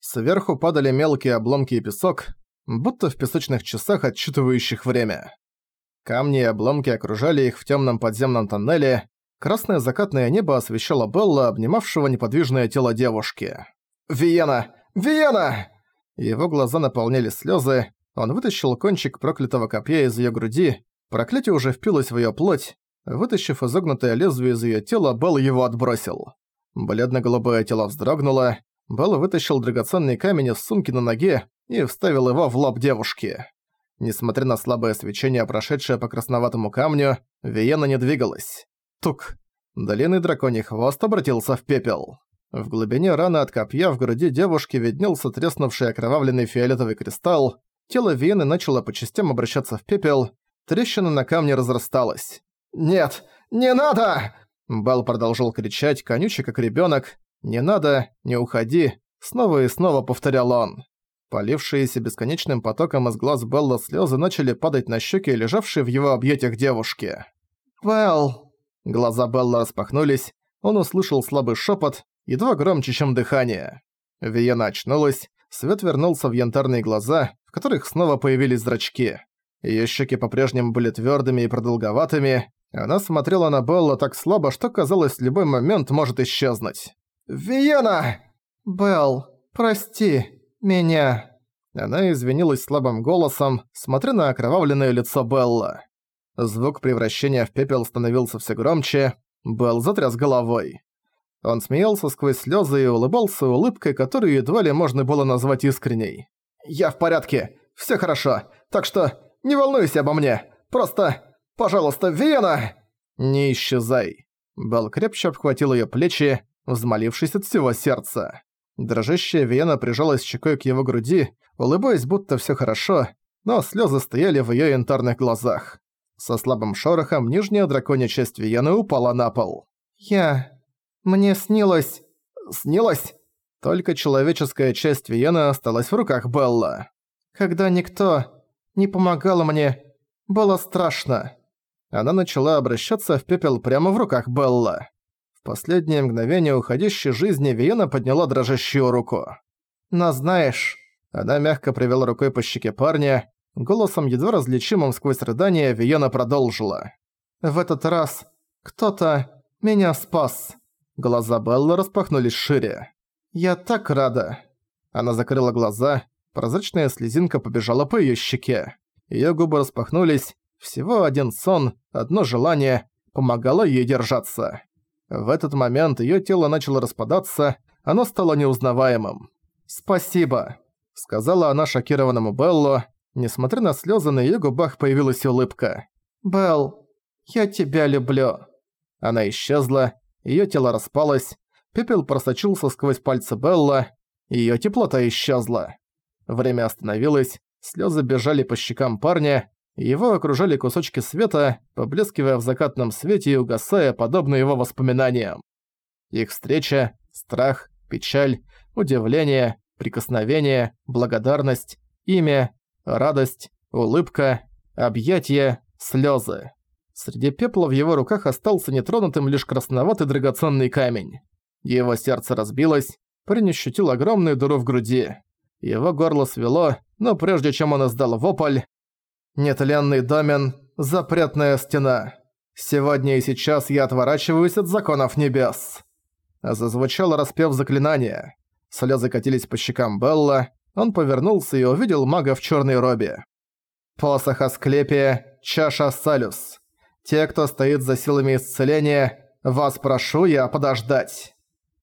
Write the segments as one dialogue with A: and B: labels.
A: Сверху падали мелкие обломки и песок, будто в песочных часах, отсчитывающих время. Камни и обломки окружали их в темном подземном тоннеле, красное закатное небо освещало Белла, обнимавшего неподвижное тело девушки. «Виена! Виена!» Его глаза наполняли слезы. он вытащил кончик проклятого копья из ее груди, проклятие уже впилось в ее плоть, вытащив изогнутое лезвие из ее тела, Белл его отбросил. Бледно-голубое тело вздрогнуло, Белл вытащил драгоценный камень из сумки на ноге и вставил его в лоб девушки. Несмотря на слабое свечение, прошедшее по красноватому камню, Виена не двигалась. Тук. Длинный драконий хвост обратился в пепел. В глубине раны от копья в груди девушки виднелся треснувший окровавленный фиолетовый кристалл, тело Виены начало по частям обращаться в пепел, трещина на камне разрасталась. «Нет, не надо!» Бал продолжил кричать, конючий как ребенок. «Не надо, не уходи!» Снова и снова повторял он. Полившиеся бесконечным потоком из глаз Белла слезы начали падать на щеки, лежавшие в его объятиях девушки. «Белл!» Глаза Белла распахнулись, он услышал слабый шепот, едва громче, чем дыхание. Виена очнулась, свет вернулся в янтарные глаза, в которых снова появились зрачки. Её щеки по-прежнему были твёрдыми и продолговатыми, она смотрела на Белла так слабо, что казалось, в любой момент может исчезнуть. «Виена!» «Белл, прости меня!» Она извинилась слабым голосом, смотря на окровавленное лицо Белла. Звук превращения в пепел становился все громче, Белл затряс головой. Он смеялся сквозь слезы и улыбался улыбкой, которую едва ли можно было назвать искренней. «Я в порядке, все хорошо, так что не волнуйся обо мне, просто, пожалуйста, Виена!» «Не исчезай!» Белл крепче обхватил ее плечи, взмолившись от всего сердца. Дрожащая Виена прижалась щекой к его груди, улыбаясь, будто все хорошо, но слезы стояли в ее янтарных глазах. Со слабым шорохом нижняя драконья часть Виены упала на пол. «Я... мне снилось...» «Снилось?» Только человеческая часть Виены осталась в руках Белла. «Когда никто не помогал мне, было страшно». Она начала обращаться в пепел прямо в руках Белла. В последнее мгновение уходящей жизни Виена подняла дрожащую руку. «Но знаешь...» Она мягко провела рукой по щеке парня. Голосом, едва различимым сквозь рыдание, Виена продолжила. «В этот раз кто-то меня спас». Глаза Беллы распахнулись шире. «Я так рада». Она закрыла глаза, прозрачная слезинка побежала по её щеке. Её губы распахнулись, всего один сон, одно желание помогало ей держаться. В этот момент её тело начало распадаться, оно стало неузнаваемым. «Спасибо», — сказала она шокированному Беллу. Несмотря на слёзы, на её губах появилась улыбка. «Белл, я тебя люблю». Она исчезла, её тело распалось, пепел просочился сквозь пальцы Белла, её теплота исчезла. Время остановилось, слёзы бежали по щекам парня, его окружали кусочки света, поблескивая в закатном свете и угасая, подобно его воспоминаниям. Их встреча, страх, печаль, удивление, прикосновение, благодарность, имя, радость, улыбка, объятия, слезы. Среди пепла в его руках остался нетронутым лишь красноватый драгоценный камень. Его сердце разбилось, парень ощутил огромную дыру в груди. Его горло свело, но прежде чем он издал вопль, Нетленный домен – запретная стена. Сегодня и сейчас я отворачиваюсь от законов небес. Зазвучал распев заклинания. Слезы катились по щекам Белла. Он повернулся и увидел мага в черной робе. Посох Асклепия, чаша Салюс. Те, кто стоит за силами исцеления, вас прошу я подождать.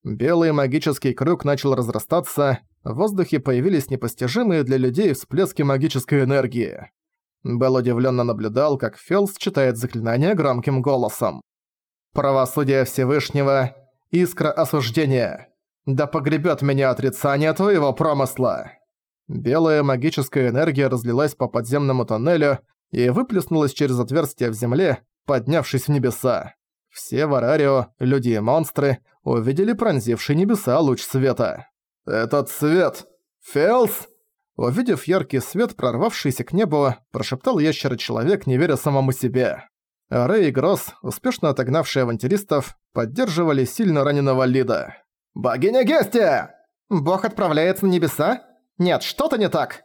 A: Белый магический круг начал разрастаться, в воздухе появились непостижимые для людей всплески магической энергии. Белл удивленно наблюдал, как Фелс читает заклинание громким голосом. «Правосудие Всевышнего, искра осуждения, да погребет меня отрицание твоего промысла!» Белая магическая энергия разлилась по подземному тоннелю и выплеснулась через отверстие в земле, поднявшись в небеса. Все в Арарио, люди и монстры, увидели пронзивший небеса луч света. «Этот свет! Фелс!» Увидев яркий свет, прорвавшийся к небу, прошептал ящер-человек, не веря самому себе. Рэй и Гросс, успешно отогнавшие авантюристов, поддерживали сильно раненого Лида. «Богиня Гестия!» Бог отправляется на небеса? Нет, что-то не так!»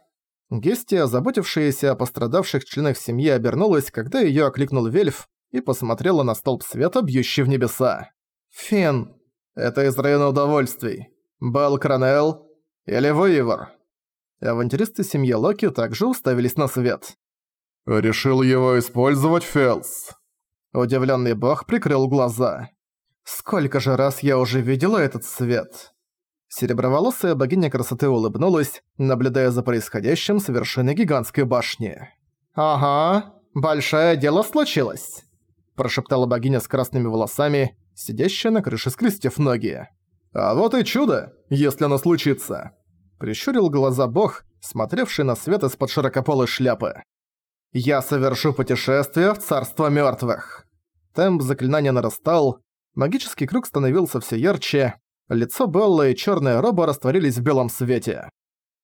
A: Гестия, заботившаяся о пострадавших членах семьи, обернулась, когда её окликнул Вельф и посмотрела на столб света, бьющий в небеса. «Фин, это из района удовольствий. Белл Кранелл или Воивор?» Авантюристы семьи Локи также уставились на свет.
B: «Решил его использовать, Фелс?»
A: Удивлённый бог прикрыл глаза. «Сколько же раз я уже видела этот свет?» Сереброволосая богиня красоты улыбнулась, наблюдая за происходящим с вершины гигантской башни. «Ага, большое дело случилось», – прошептала богиня с красными волосами, сидящая на крыше скрестив ноги. «А вот и чудо, если оно случится», – прищурил глаза бог, смотревший на свет из-под широкополой шляпы. «Я совершу путешествие в царство мёртвых». Темп заклинания нарастал, магический круг становился все ярче, Лицо Беллы и черная роба растворились в белом свете.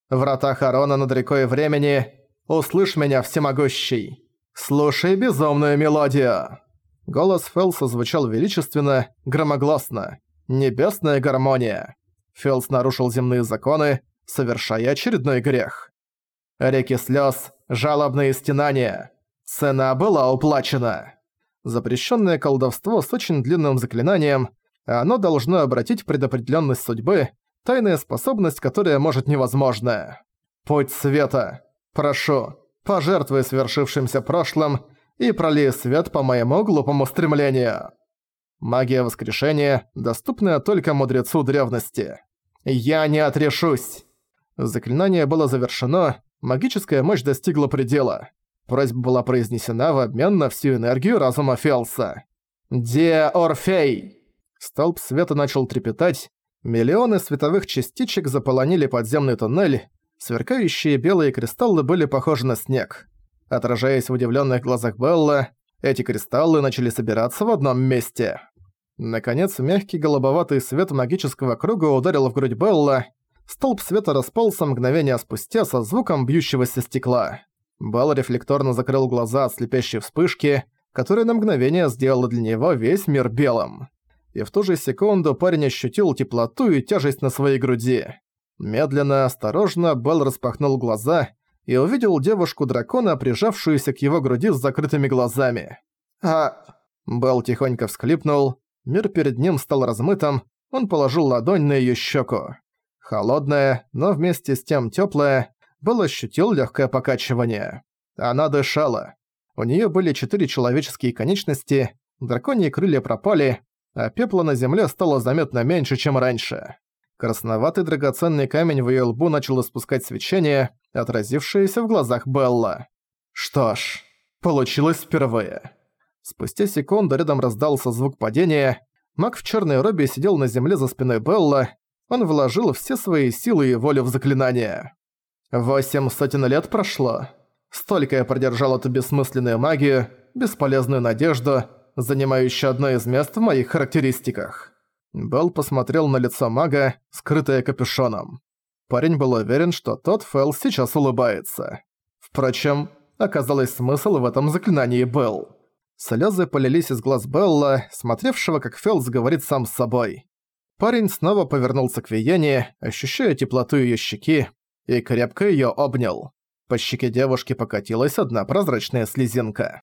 A: «Врата Харона над рекой времени, услышь меня, всемогущий! Слушай безумную мелодию!» Голос Фелса звучал величественно, громогласно. Небесная гармония. Фелс нарушил земные законы, совершая очередной грех. Реки слез, жалобные стенания. Цена была уплачена. Запрещенное колдовство с очень длинным заклинанием оно должно обратить предопределенность судьбы, тайная способность, которая может невозможное. Путь света. Прошу, пожертвуй свершившимся прошлым и пролей свет по моему глупому стремлению. Магия воскрешения, доступная только мудрецу древности. Я не отрешусь. Заклинание было завершено, магическая мощь достигла предела. Просьба была произнесена в обмен на всю энергию разума Фелса. «Де Орфей!» Столб света начал трепетать, миллионы световых частичек заполонили подземный туннель, сверкающие белые кристаллы были похожи на снег. Отражаясь в удивленных глазах Белла, эти кристаллы начали собираться в одном месте. Наконец, мягкий голубоватый свет магического круга ударил в грудь Белла. Столб света распался мгновение спустя со звуком бьющегося стекла. Белл рефлекторно закрыл глаза от слепящей вспышки, которая на мгновение сделала для него весь мир белым и в ту же секунду парень ощутил теплоту и тяжесть на своей груди. Медленно, осторожно Белл распахнул глаза и увидел девушку-дракона, прижавшуюся к его груди с закрытыми глазами. «А...» Белл тихонько всхлипнул, мир перед ним стал размытым, он положил ладонь на её щеку. Холодная, но вместе с тем тёплая, Белл ощутил лёгкое покачивание. Она дышала. У неё были четыре человеческие конечности, драконьи крылья пропали, а пепла на земле стало заметно меньше, чем раньше. Красноватый драгоценный камень в её лбу начал испускать свечение, отразившееся в глазах Белла. Что ж, получилось впервые. Спустя секунду рядом раздался звук падения. Маг в чёрной робе сидел на земле за спиной Белла. Он вложил все свои силы и волю в заклинание. Восемь сотен лет прошло. Столько я продержал эту бессмысленную магию, бесполезную надежду, занимающий одно из мест в моих характеристиках. Белл посмотрел на лицо мага, скрытое капюшоном. Парень был уверен, что тот Фэл сейчас улыбается. Впрочем, оказалось смысл в этом заклинании был. Слезы полились из глаз Белла, смотревшего, как Фелс говорит сам с собой. Парень снова повернулся к Виене, ощущая теплоту ее щеки, и крепко ее обнял. По щеке девушки покатилась одна прозрачная слезинка.